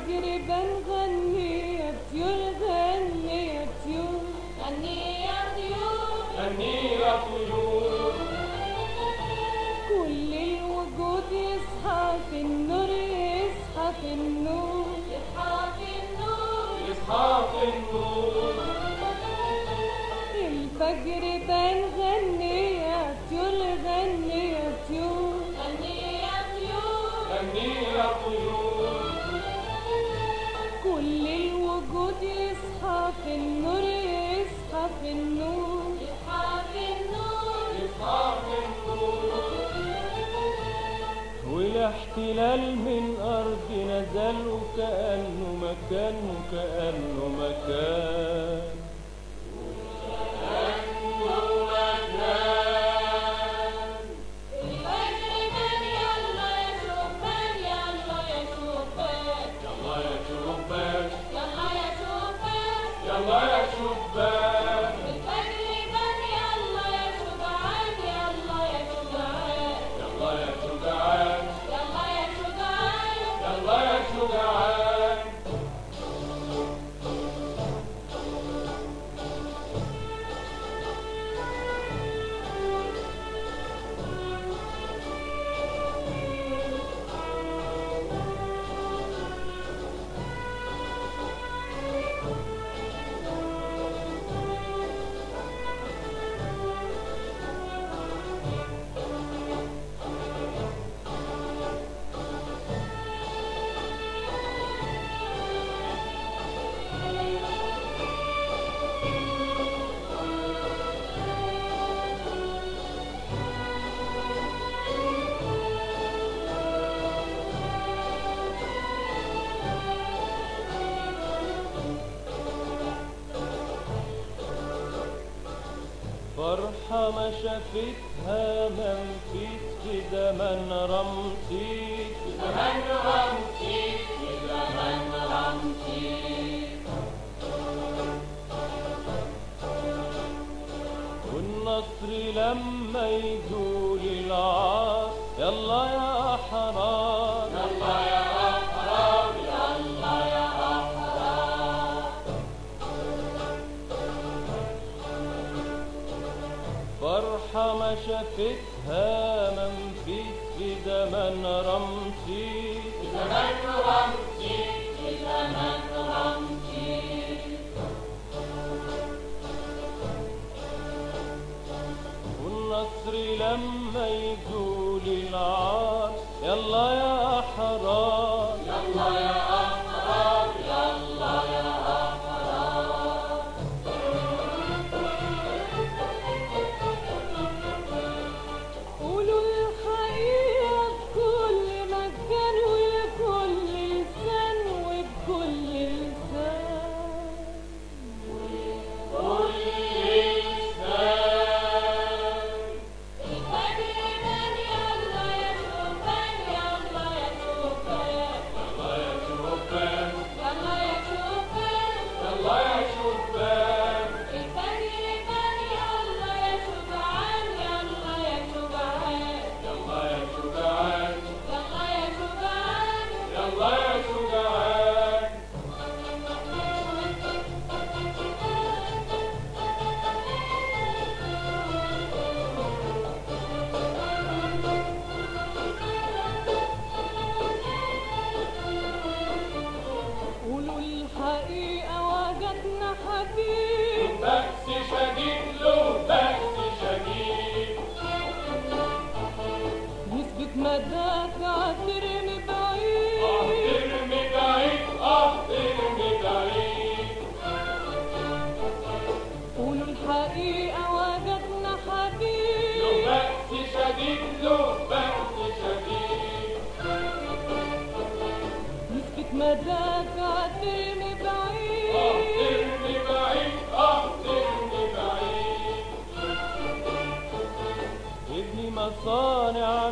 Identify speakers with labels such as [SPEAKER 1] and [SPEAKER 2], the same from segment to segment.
[SPEAKER 1] الفجر
[SPEAKER 2] بنغني يا طيور غني يا طيور
[SPEAKER 1] غني يا طيور
[SPEAKER 3] غني يا طيور
[SPEAKER 2] كل الوجود يصحى في النور يصحى في النور
[SPEAKER 1] يصحى في النور
[SPEAKER 3] يصحى في النور.
[SPEAKER 2] الفجر بنغني يا طيور غني يصحى في النور يصحى في النور
[SPEAKER 4] والاحتلال من أرض نزل وكأنه مكان وكأنه مكان. فرحة ما شافتها منفيس في زمن رمسيس
[SPEAKER 3] زمان رمسيس
[SPEAKER 1] زمان رمسيس
[SPEAKER 4] والنصر لما يزول العار يلا يا حرام. فرحة ما شافتها منفيس في زمن رمسيس
[SPEAKER 3] زمان رمسيس
[SPEAKER 1] زمان رمسيس
[SPEAKER 4] والنصر لما يزول العار يلا يا حرام.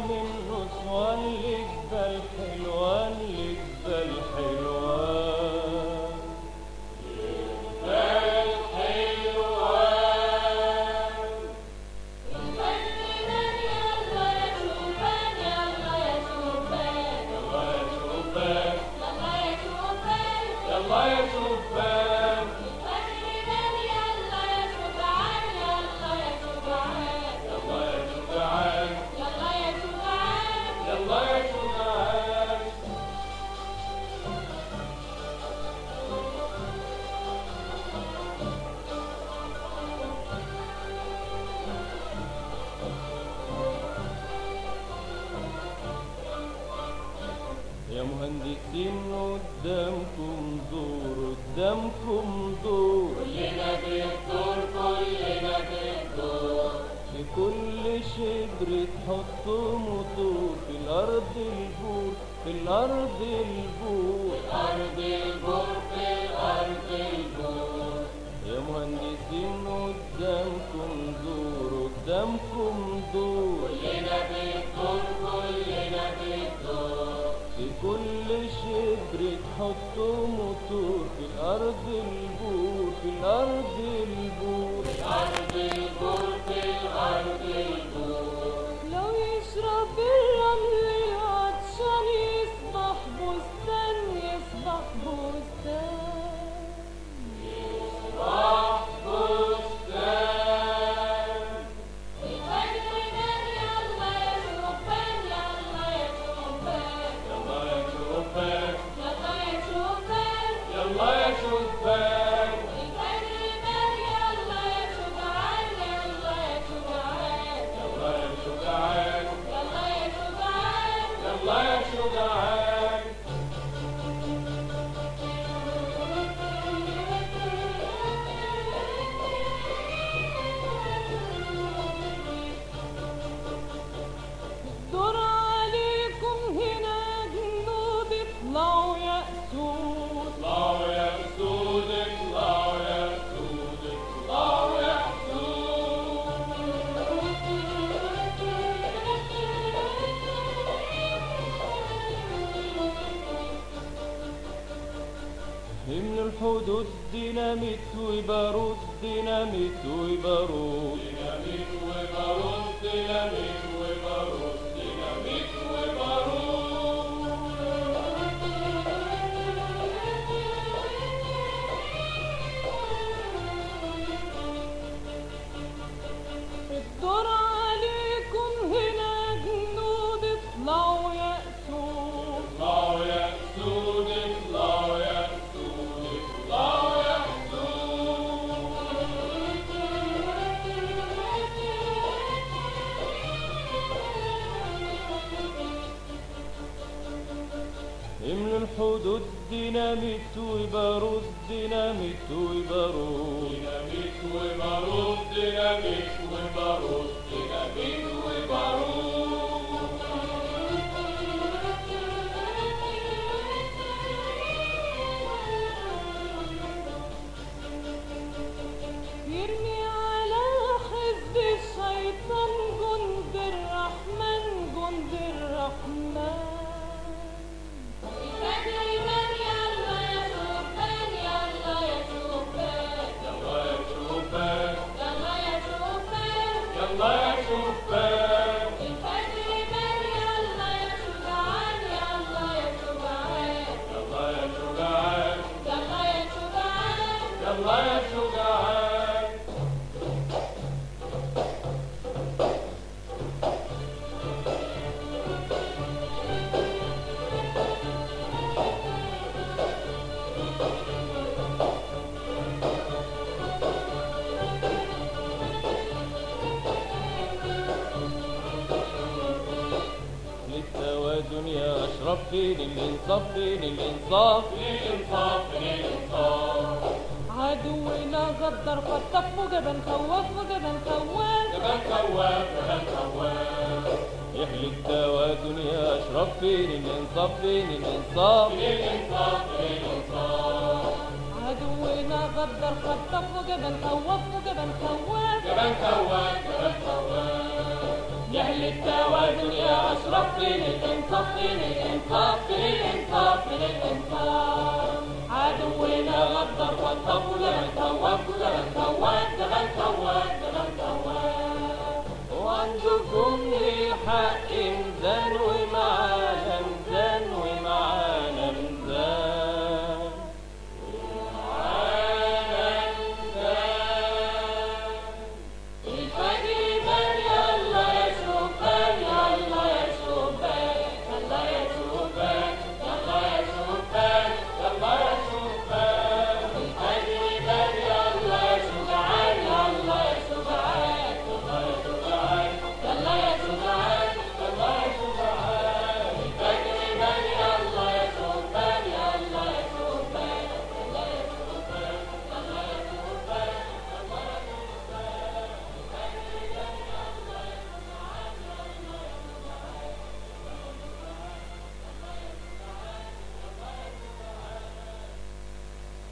[SPEAKER 2] منه سوان
[SPEAKER 3] لقبال
[SPEAKER 2] حلوان
[SPEAKER 3] لقبال حلوان
[SPEAKER 4] قدامكم دور قدامكم دور.
[SPEAKER 3] كلنا بالدور كلنا بالدور
[SPEAKER 4] في كل شبر تحطوا موتور في الأرض البور في الأرض البور
[SPEAKER 3] أرض البور.
[SPEAKER 4] شبر تحطوا موتور في الأرض البور في الأرض البور
[SPEAKER 3] أرض البور.
[SPEAKER 4] من الحدود ديناميت وبارود ديناميت وبارود
[SPEAKER 3] ديناميت وبارود ديناميت
[SPEAKER 4] من الحدود ديناميت وبارود ديناميت وبارود
[SPEAKER 3] ديناميت وبارود ديناميت وبارود ديناميت وبارود
[SPEAKER 4] Super. أشرف الإنصاف فين الإنصاف
[SPEAKER 3] الانصاف الانصاف
[SPEAKER 2] عدونا غدر خطف وجبن خوف وجبن خواف
[SPEAKER 3] جبل كواف جبل كواف
[SPEAKER 4] يحلي التوازن يا أشرف فين الإنصاف. فين الإنصاف
[SPEAKER 3] الانصاف الانصاف
[SPEAKER 2] عدونا غدر خطف وجبن خوف وجبن خواف
[SPEAKER 3] جبل كواف جبل كواف يحلي التوازن يا اشرف فين الانصاف فين الانصاف فين